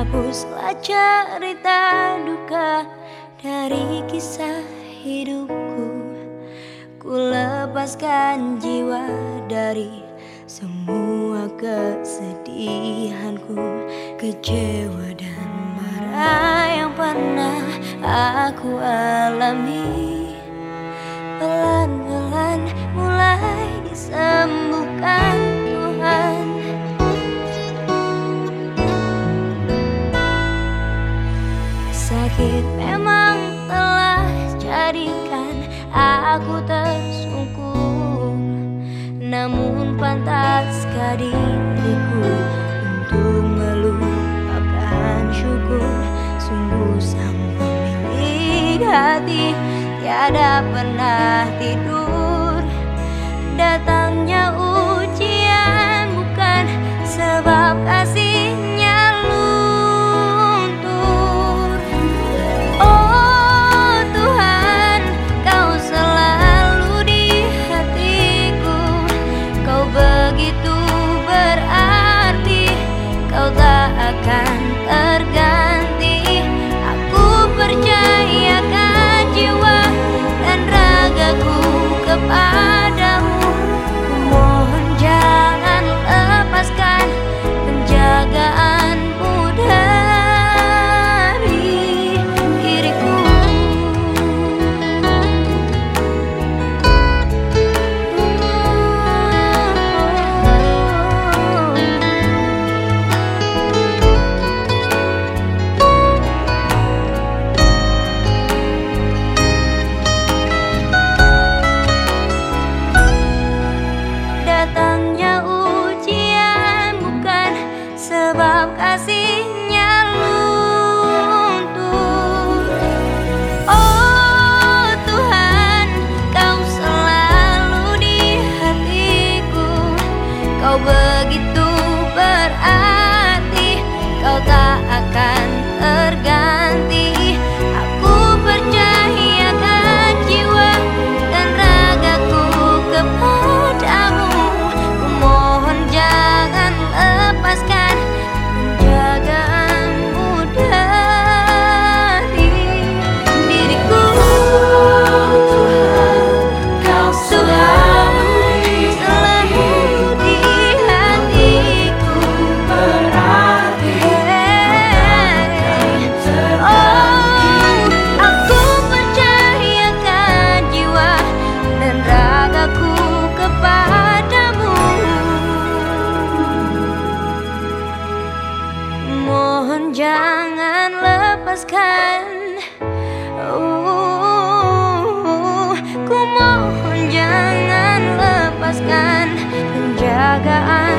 Hapuslah cerita duka dari kisah hidupku. Ku lepaskan jiwa dari semua kesedihanku. Kecewa dan marah yang pernah aku alami. Pelan-pelan mulai disembuhkan Sakit memang telah jadikan aku tersungkur. Namun pantaskah diriku untuk melupakan syukur. Sungguh sang pemilik hati tiada pernah tidur. Datangnya ujian bukan sebab kasihnya begitu berarti lepaskan Ku mohon jangan lepaskan penjagaan